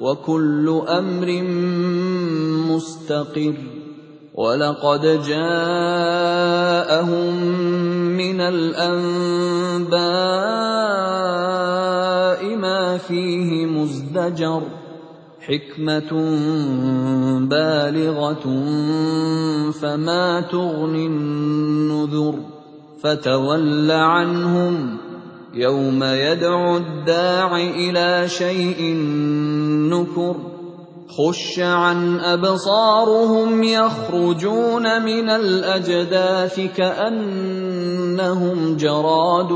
وكل أمر مستقر ولقد جاءهم من الأنباء ما فيه مزدجر حكمة بالغة فما تغني النذر فتول عنهم يوم يدعو الداع إلى شيء نكر خش عن أبصارهم يخرجون من الأجداث كأنهم جراد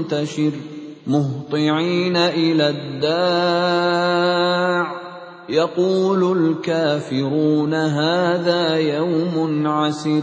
منتشر مهطعين إلى الداع. يقول الكافرون هذا يوم عسر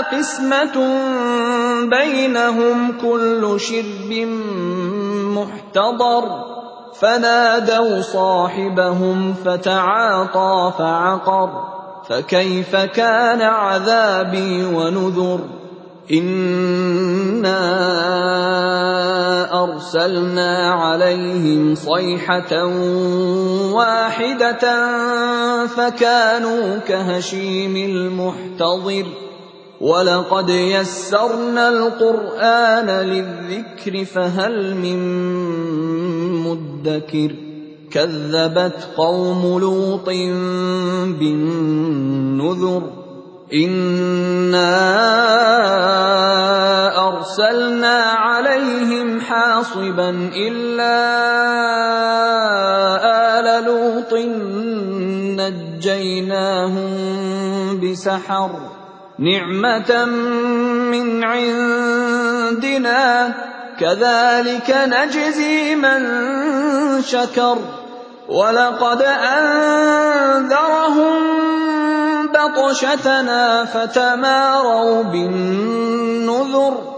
قسمة بينهم كل شرب محتضر. فنادوا صاحبهم فتعاطى فعقر. فكيف كان عذابي ونذر؟ إنا أرسلنا عليهم صيحة واحدة فكانوا كهشيم المحتضر. ولقد يسرنا القران للذكر فهل من مدكر كذبت قوم لوط بالنذر أَرْسَلْنَا عَلَيْهِمْ حَاصِبًا إِلَّا آلَ لُوطٍ نَّجَّيْنَاهُم بِسَحَرٍ نِّعْمَةً مِّنْ عِندِنَا ۚ. كَذَٰلِكَ نَجْزِي مَن شَكَرَ. وَلَقَدْ أَنذَرَهُم بَطْشَتَنَا فَتَمَارَوْا بِالنُّذُرِ.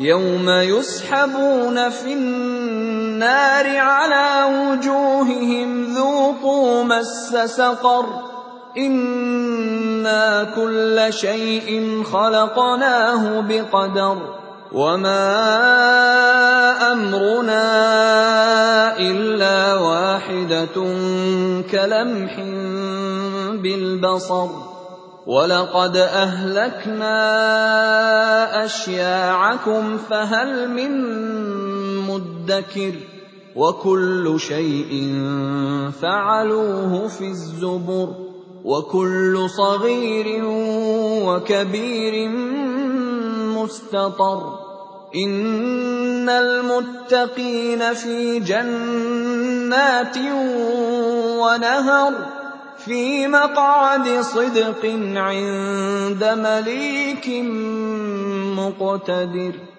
يَوْمَ يُسْحَبُونَ فِي النَّارِ عَلَىٰ وُجُوهِهِمْ ذُوقُوا مَسَّ سَقَرَ. إِنَّا كُلَّ شَيْءٍ خَلَقْنَاهُ بِقَدَرٍ. وَمَا أَمْرُنَا إِلَّا وَاحِدَةٌ كَلَمْحٍ بِالْبَصَرِ. وَلَقَدْ أَهْلَكْنَا أَشْيَاعَكُمْ فَهَلْ مِن مُّدَّكِرٍ وَكُلُّ شَيْءٍ فَعَلُوهُ فِي الزُّبُرِ وَكُلُّ صَغِيرٍ وَكَبِيرٍ مُّسْتَطَرٌ إِنَّ الْمُتَّقِينَ فِي جَنَّاتٍ وَنَهَرٍ فِي مَقْعَدِ صِدْقٍ عِندَ مَلِيكٍ مُّقْتَدِرٍ.